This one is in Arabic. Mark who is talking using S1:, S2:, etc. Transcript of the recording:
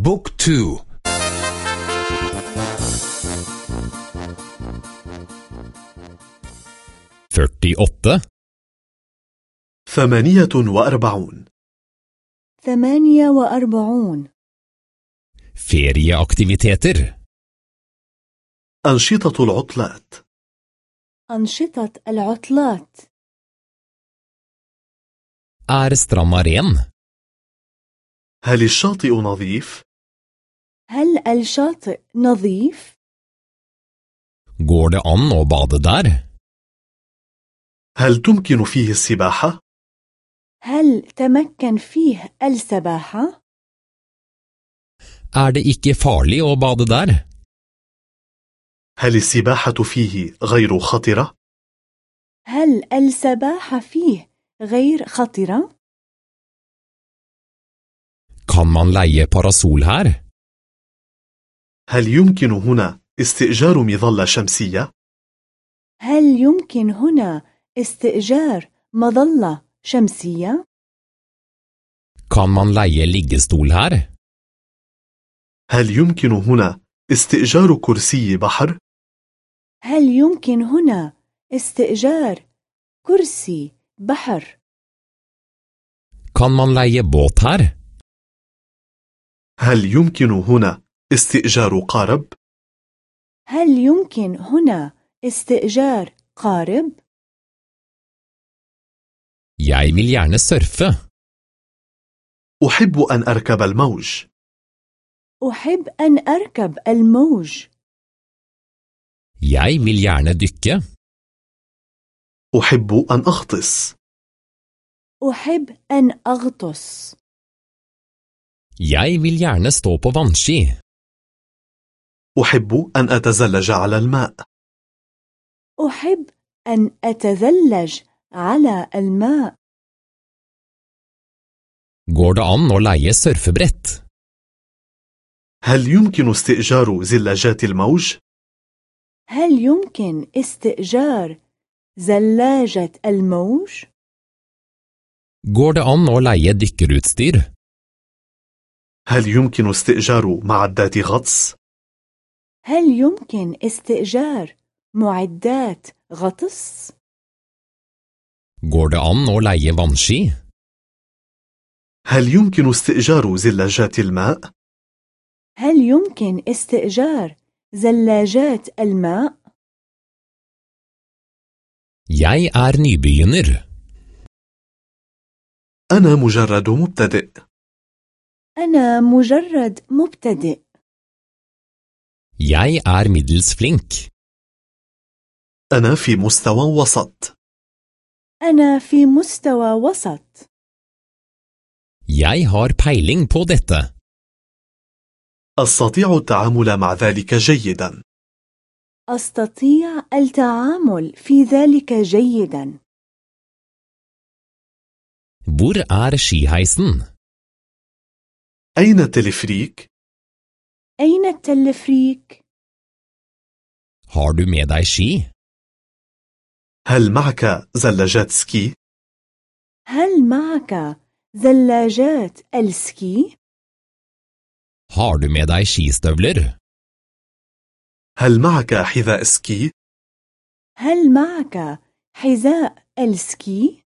S1: بوك تو.
S2: førti
S3: ثمانية وأربعون.
S4: ثمانية وأربعون.
S2: ferieaktiviteter
S3: أنشطة العطلات.
S4: أنشطة العطلات.
S2: ren?
S3: هل الشاطئ نظيف؟
S4: هل الشاطئ نظيف؟
S2: Går det an å bade der?
S3: هل تمكن فيه السباحة؟
S4: هل تمكن فيه السباحة؟
S2: Er det ikke farlig å bade der?
S3: هل السباحة فيه غير خطرة؟
S4: هل السباحة فيه غير خطرة؟
S2: Kan man leie parasol her?
S3: هل يمكن هنا استئجار مظلة شمسية؟
S4: هل يمكن هنا استئجار مظلة شمسية؟
S2: Kan man leie liggestol her?
S3: هل يمكن هنا استئجار كرسي بحر؟
S4: هل يمكن هنا استئجار كرسي بحر؟
S2: Kan man leie båt her?
S3: هل يمكن هنا استئجار قارب؟
S4: هل يمكن هنا استئجار قارب؟
S2: Jeg vil gjerne surfe.
S3: أحب أن أركب الموج.
S4: أحب أن أركب الموج.
S2: Jeg vil gjerne dykke.
S3: أحب أن أغطس.
S4: أحب أن أغطس.
S2: Jeg vil gjerne stå på vannski.
S3: أحب أن أتزلج على الماء.
S4: أحب أن أتزلج على الماء.
S2: Går det an å leie surfebrett?
S3: هل يمكن استئجار زلاجات الموج؟
S4: هل يمكن استئجار زلاجة الموج؟
S2: Går det an å leie dykkerutstyr?
S3: هل يمكن استئجار معدات غطس؟
S4: هل يمكن استئجار معدات غطس؟
S2: Går det an å leie vannski?
S3: هل يمكن استئجار زلاجات الماء؟
S4: هل يمكن استئجار زلاجات الماء؟
S2: Jeg er nybegynner.
S3: أنا مجرد مبتدئ.
S4: أنا مجرد مبتدئ.
S2: Jeg er middels flink.
S3: أنا في مستوى وسط.
S4: أنا في مستوى وسط.
S2: Jeg har peiling på dette.
S3: أستطيع التعامل مع ذلك جيدا.
S4: أستطيع التعامل في ذلك جيدا.
S2: Hvor er skiheisen?
S3: أين التلفريك؟
S4: أين التلفريك؟
S2: Har du med deg ski?
S3: هل معك زلاجات سكي؟
S4: هل معك زلاجات السكي؟
S2: Har du med deg skistøvler?
S3: هل معك حذاء سكي؟
S4: هل معك حذاء السكي؟